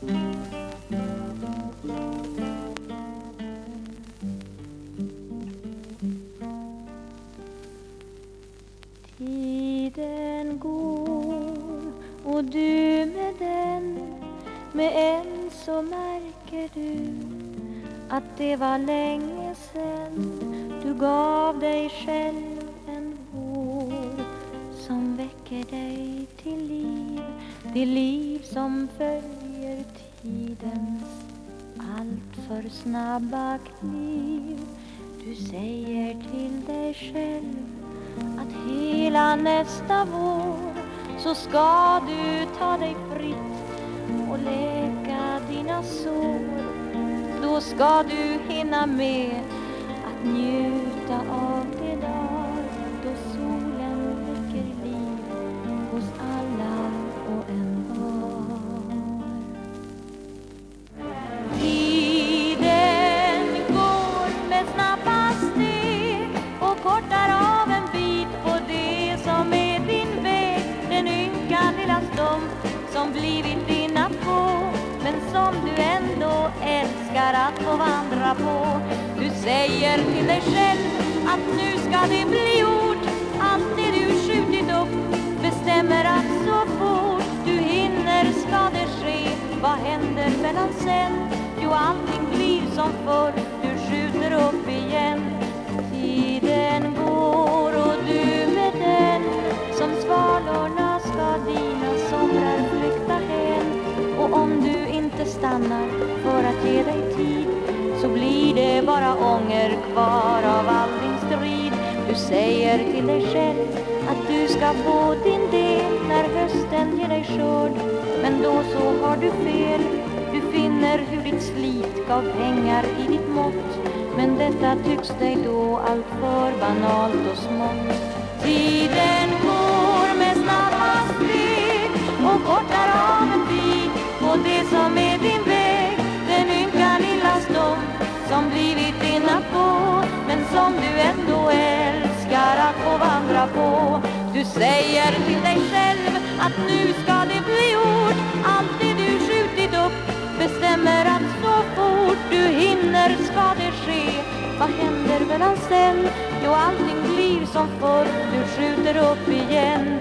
Tiden går och du med den Med en så märker du att det var länge sen du gav dig själv väcker dig till liv det liv som följer tidens allt för snabba kliv. Du säger till dig själv att hela nästa vår så ska du ta dig fritt och läka dina sår. Då ska du hinna med att njuta som du ändå älskar att få vandra på. Du säger till dig själv att nu ska det bli gjort. Allt det du skjutit upp bestämmer att så fort du hinner ska det ske. Vad händer mellan sen? Jo allting blir som förr. Stannar för att ge dig tid så blir det bara ånger kvar av all din strid. Du säger till dig själv att du ska få din del när hösten ger dig skörd men då så har du fel. Du finner hur ditt slit gav pengar i ditt mått men detta tycks dig då allt för banalt och smått. Tiden går med snabba steg och kortar av en bit på det som är du ändå älskar att få vandra på. Du säger till dig själv att nu ska det bli gjort. Allt det du skjutit upp bestämmer att så fort du hinner ska det ske. Vad händer mellan sen? Jo allting blir som förr. Du skjuter upp igen.